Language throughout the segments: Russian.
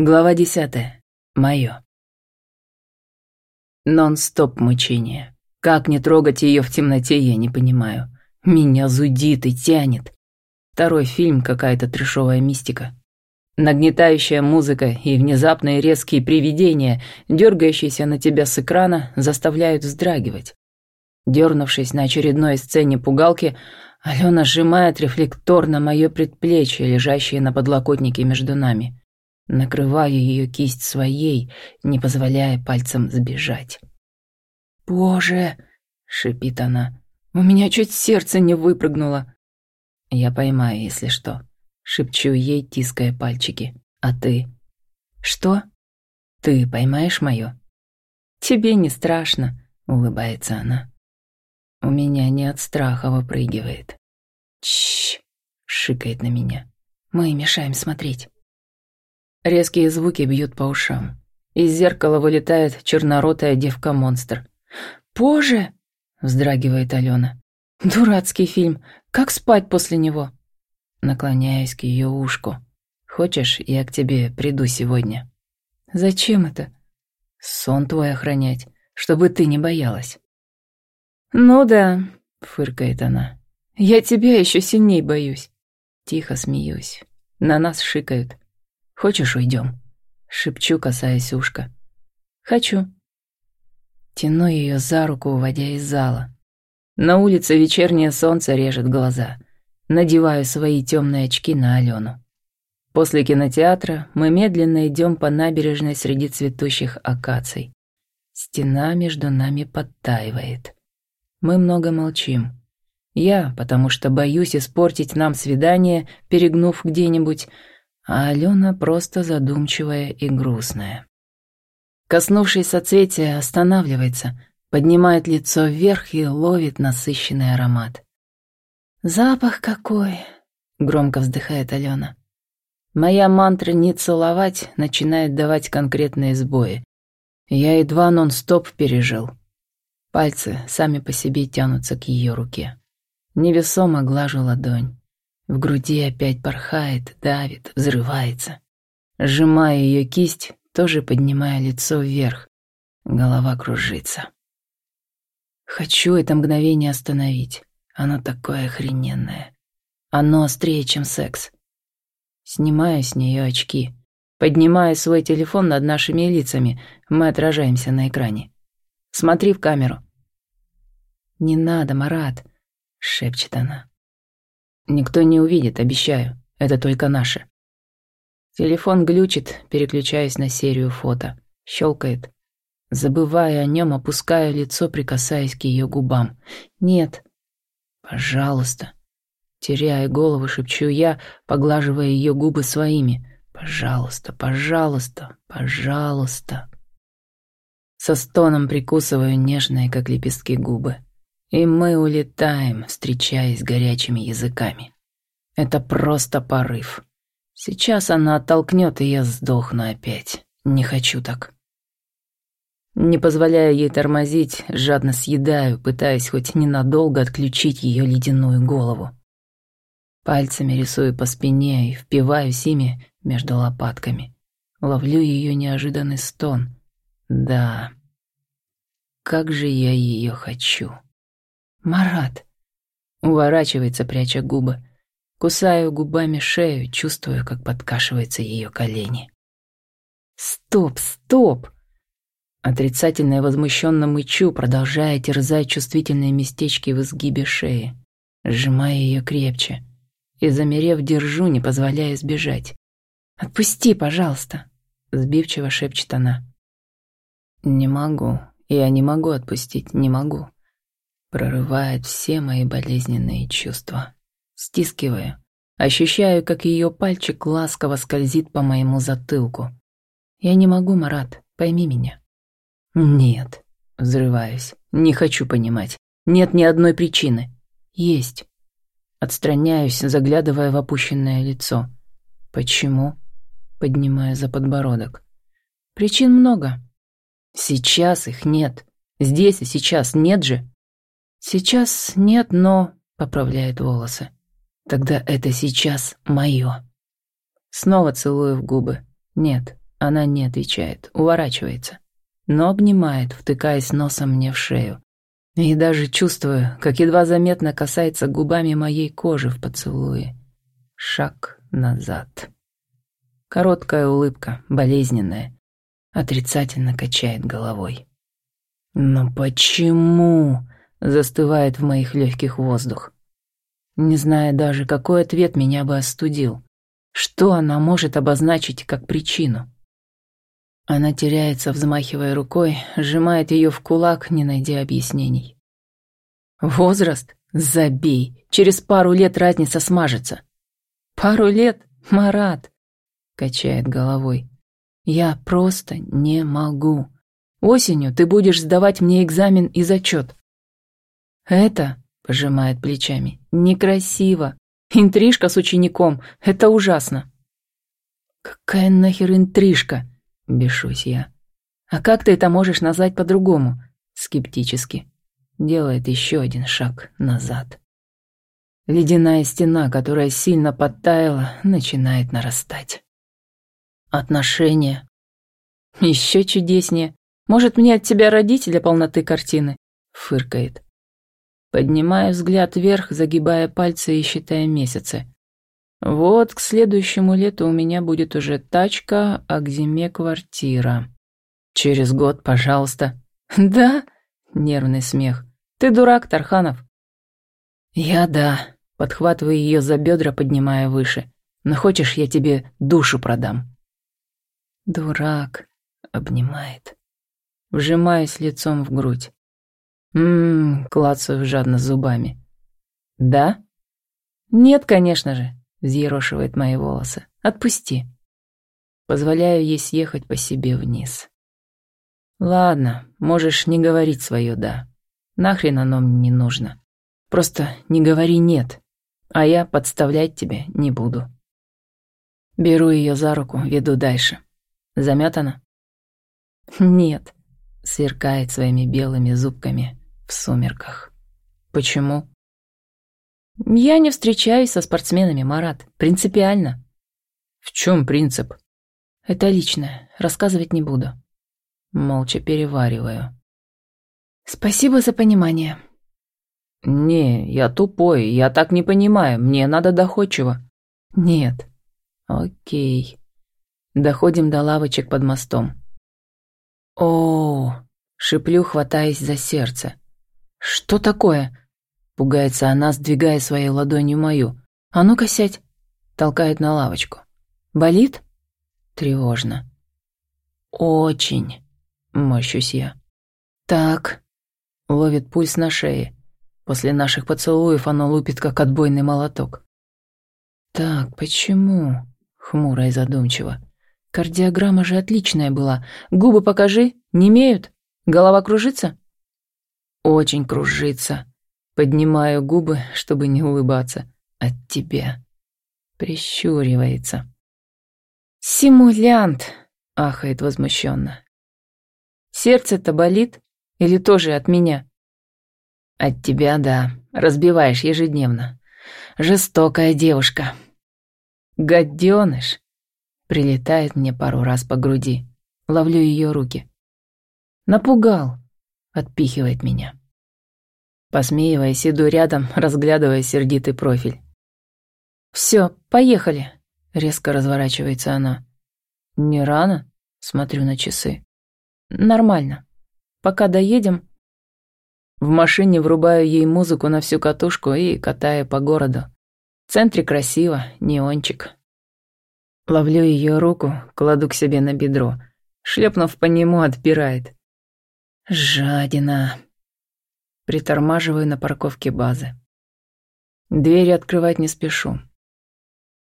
Глава десятая. Моё. Нон-стоп мучение. Как не трогать её в темноте, я не понимаю. Меня зудит и тянет. Второй фильм какая-то трешовая мистика. Нагнетающая музыка и внезапные резкие привидения, дергающиеся на тебя с экрана, заставляют вздрагивать. Дернувшись на очередной сцене пугалки, Алена сжимает рефлектор на мое предплечье, лежащее на подлокотнике между нами. Накрываю ее кисть своей, не позволяя пальцем сбежать. «Боже!» — шипит она. «У меня чуть сердце не выпрыгнуло». Я поймаю, если что. Шепчу ей, тиская пальчики. «А ты?» «Что?» «Ты поймаешь мое?» «Тебе не страшно», — улыбается она. У меня не от страха выпрыгивает. Чш, шикает на меня. Мы мешаем смотреть. Резкие звуки бьют по ушам. Из зеркала вылетает черноротая девка-монстр. «Боже!» — вздрагивает Алена. «Дурацкий фильм. Как спать после него?» Наклоняюсь к ее ушку. «Хочешь, я к тебе приду сегодня?» «Зачем это?» «Сон твой охранять, чтобы ты не боялась». «Ну да», — фыркает она. «Я тебя еще сильней боюсь». Тихо смеюсь. На нас шикают. «Хочешь, уйдем?» Шепчу, касаясь ушка. «Хочу». Тяну ее за руку, уводя из зала. На улице вечернее солнце режет глаза. Надеваю свои темные очки на Алену. После кинотеатра мы медленно идем по набережной среди цветущих акаций. Стена между нами подтаивает. Мы много молчим. Я, потому что боюсь испортить нам свидание, перегнув где-нибудь, а Алена просто задумчивая и грустная. Коснувшись соцветия, останавливается, поднимает лицо вверх и ловит насыщенный аромат. «Запах какой!» — громко вздыхает Алена. Моя мантра «не целовать» начинает давать конкретные сбои. Я едва нон-стоп пережил. Пальцы сами по себе тянутся к ее руке. Невесомо глажу ладонь. В груди опять порхает, давит, взрывается. Сжимая ее кисть, тоже поднимая лицо вверх. Голова кружится. Хочу это мгновение остановить. Оно такое охрененное. Оно острее, чем секс. Снимаю с нее очки. Поднимаю свой телефон над нашими лицами. Мы отражаемся на экране. Смотри в камеру». «Не надо, Марат», — шепчет она. «Никто не увидит, обещаю. Это только наше». Телефон глючит, переключаясь на серию фото. Щелкает. Забывая о нем, опускаю лицо, прикасаясь к ее губам. «Нет». «Пожалуйста». Теряя голову, шепчу я, поглаживая ее губы своими. «Пожалуйста, пожалуйста, пожалуйста». Со стоном прикусываю нежные, как лепестки, губы. И мы улетаем, встречаясь горячими языками. Это просто порыв. Сейчас она оттолкнет, и я сдохну опять. Не хочу так. Не позволяя ей тормозить, жадно съедаю, пытаясь хоть ненадолго отключить ее ледяную голову. Пальцами рисую по спине и впиваюсь ими между лопатками. Ловлю ее неожиданный стон — да, как же я ее хочу. Марат. Уворачивается, пряча губы. Кусаю губами шею, чувствую, как подкашивается ее колени. Стоп, стоп! Отрицательно и возмущенно мычу, продолжая терзать чувствительные местечки в изгибе шеи. Сжимая ее крепче. И, замерев, держу, не позволяя сбежать. «Отпусти, пожалуйста!» Сбивчиво шепчет она. Не могу, я не могу отпустить, не могу. Прорывает все мои болезненные чувства. Стискиваю, ощущаю, как ее пальчик ласково скользит по моему затылку. Я не могу, Марат, пойми меня. Нет, взрываюсь, не хочу понимать. Нет ни одной причины. Есть. Отстраняюсь, заглядывая в опущенное лицо. Почему? Поднимая за подбородок. Причин много. Сейчас их нет. Здесь и сейчас нет же. Сейчас нет, но... Поправляет волосы. Тогда это сейчас мое. Снова целую в губы. Нет, Она не отвечает, уворачивается, но обнимает, втыкаясь носом мне в шею. И даже чувствую, как едва заметно касается губами моей кожи в поцелуе. Шаг назад. Короткая улыбка, болезненная, отрицательно качает головой. «Но почему?» — застывает в моих легких воздух. Не зная даже, какой ответ меня бы остудил. Что она может обозначить как причину? Она теряется, взмахивая рукой, сжимает ее в кулак, не найдя объяснений. Возраст? Забей. Через пару лет разница смажется. Пару лет? Марат. Качает головой. Я просто не могу. Осенью ты будешь сдавать мне экзамен и зачет. Это, пожимает плечами, некрасиво. Интрижка с учеником. Это ужасно. Какая нахер интрижка? Бешусь я. «А как ты это можешь назвать по-другому?» Скептически. Делает еще один шаг назад. Ледяная стена, которая сильно подтаяла, начинает нарастать. Отношения. Еще чудеснее. Может, мне от тебя родить для полноты картины? Фыркает. Поднимая взгляд вверх, загибая пальцы и считая месяцы. Вот к следующему лету у меня будет уже тачка, а к зиме квартира. Через год, пожалуйста. Да? Нервный смех. Ты дурак, Тарханов. Я да. Подхватываю ее за бедра, поднимая выше. Но хочешь, я тебе душу продам? Дурак. Обнимает. Вжимаюсь лицом в грудь. Ммм, клацаю жадно зубами. Да? Нет, конечно же взъерошивает мои волосы. «Отпусти». Позволяю ей съехать по себе вниз. «Ладно, можешь не говорить свое «да». Нахрен оно мне не нужно. Просто не говори «нет», а я подставлять тебе не буду». Беру ее за руку, веду дальше. Замятана? «Нет», — сверкает своими белыми зубками в сумерках. «Почему?» Я не встречаюсь со спортсменами, Марат. Принципиально. В чем принцип? Это личное. Рассказывать не буду. Молча перевариваю. Спасибо за понимание. Не, я тупой, я так не понимаю. Мне надо доходчиво. Нет. Окей. Доходим до лавочек под мостом. О, шиплю, хватаясь за сердце. Что такое? Пугается она, сдвигая своей ладонью мою. «А ну-ка сядь!» Толкает на лавочку. «Болит?» Тревожно. «Очень!» Мощусь я. «Так...» Ловит пульс на шее. После наших поцелуев оно лупит, как отбойный молоток. «Так, почему?» Хмуро и задумчиво. «Кардиограмма же отличная была. Губы покажи. Не имеют? Голова кружится?» «Очень кружится», Поднимаю губы, чтобы не улыбаться. От тебя. Прищуривается. «Симулянт!» — ахает возмущенно. «Сердце-то болит? Или тоже от меня?» «От тебя, да. Разбиваешь ежедневно. Жестокая девушка». «Гаденыш!» Прилетает мне пару раз по груди. Ловлю ее руки. «Напугал!» — отпихивает меня. Посмеиваясь, иду рядом, разглядывая сердитый профиль. «Все, поехали», — резко разворачивается она. «Не рано?» — смотрю на часы. «Нормально. Пока доедем...» В машине врубаю ей музыку на всю катушку и катаю по городу. В центре красиво, неончик. Ловлю ее руку, кладу к себе на бедро. Шлепнув по нему, отпирает. «Жадина», Притормаживаю на парковке базы. Двери открывать не спешу.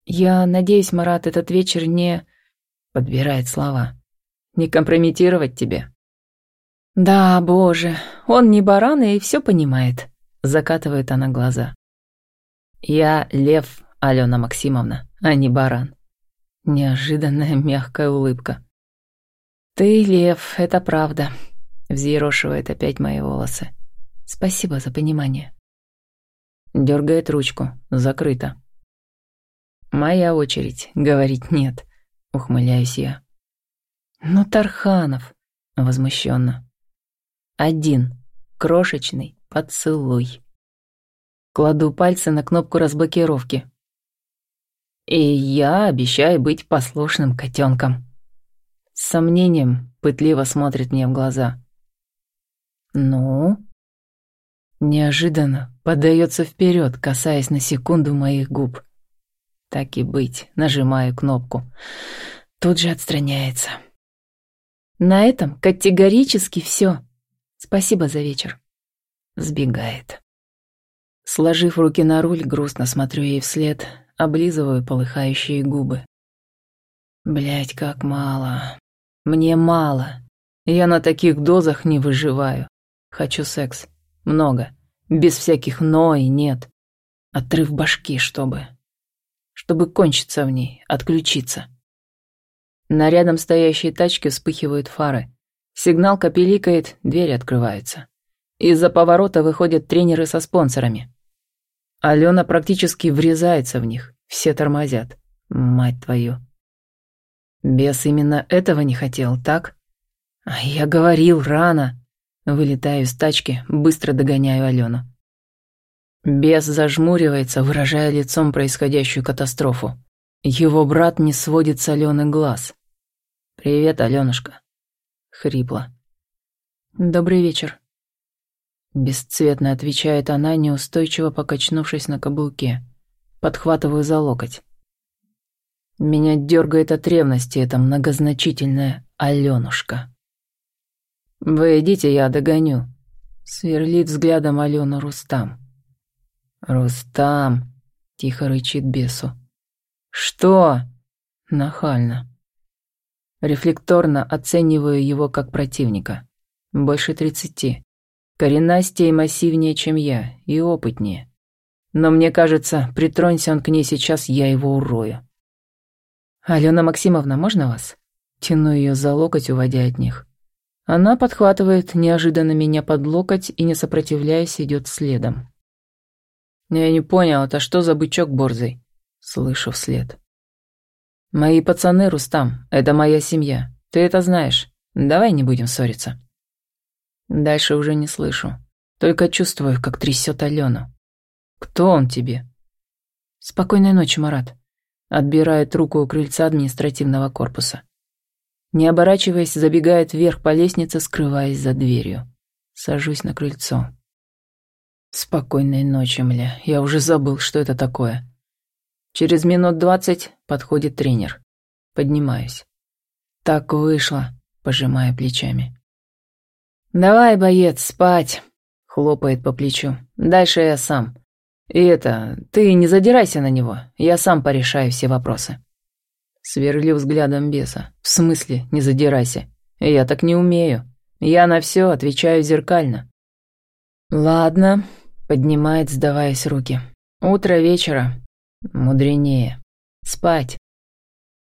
Я надеюсь, Марат, этот вечер не... Подбирает слова. Не компрометировать тебя. Да, боже, он не баран и все понимает. Закатывает она глаза. Я лев, Алена Максимовна, а не баран. Неожиданная мягкая улыбка. Ты лев, это правда. Взъерошивает опять мои волосы. Спасибо за понимание. Дергает ручку. Закрыто. Моя очередь. Говорить нет. Ухмыляюсь я. «Ну, Тарханов!» — возмущенно. «Один. Крошечный поцелуй». Кладу пальцы на кнопку разблокировки. И я обещаю быть послушным котенком. С сомнением пытливо смотрит мне в глаза. «Ну?» Неожиданно подается вперед, касаясь на секунду моих губ. Так и быть, нажимаю кнопку. Тут же отстраняется. На этом категорически все. Спасибо за вечер. Сбегает. Сложив руки на руль, грустно смотрю ей вслед, облизываю полыхающие губы. Блять, как мало. Мне мало. Я на таких дозах не выживаю. Хочу секс. Много. Без всяких «но» и «нет». Отрыв башки, чтобы... Чтобы кончиться в ней, отключиться. На рядом стоящей тачке вспыхивают фары. Сигнал капеликает, дверь открывается. Из-за поворота выходят тренеры со спонсорами. Алена практически врезается в них, все тормозят. Мать твою. Бес именно этого не хотел, так? А я говорил рано. Вылетаю из тачки, быстро догоняю Алену. Бес зажмуривается, выражая лицом происходящую катастрофу. Его брат не сводит с Алены глаз. «Привет, Аленушка». Хрипло. «Добрый вечер». Бесцветно отвечает она, неустойчиво покачнувшись на каблуке. Подхватываю за локоть. Меня дергает от ревности эта многозначительная Аленушка. «Вы идите, я догоню», — сверлит взглядом Алену Рустам. «Рустам», — тихо рычит бесу. «Что?» — нахально. Рефлекторно оцениваю его как противника. Больше тридцати. Коренастее и массивнее, чем я, и опытнее. Но мне кажется, притронься он к ней сейчас, я его урою. «Алена Максимовна, можно вас?» Тяну ее за локоть, уводя от них. Она подхватывает неожиданно меня под локоть и, не сопротивляясь, идет следом. «Я не понял, это что за бычок борзый?» Слышу вслед. «Мои пацаны, Рустам, это моя семья. Ты это знаешь. Давай не будем ссориться». Дальше уже не слышу. Только чувствую, как трясет Алену. «Кто он тебе?» «Спокойной ночи, Марат». Отбирает руку у крыльца административного корпуса. Не оборачиваясь, забегает вверх по лестнице, скрываясь за дверью. Сажусь на крыльцо. Спокойной ночи, мля. Я уже забыл, что это такое. Через минут двадцать подходит тренер. Поднимаюсь. Так вышло, пожимая плечами. «Давай, боец, спать!» — хлопает по плечу. «Дальше я сам. И это, ты не задирайся на него, я сам порешаю все вопросы». Сверлю взглядом беса. В смысле, не задирайся. Я так не умею. Я на все отвечаю зеркально. Ладно, поднимает, сдаваясь руки. Утро вечера. Мудренее. Спать.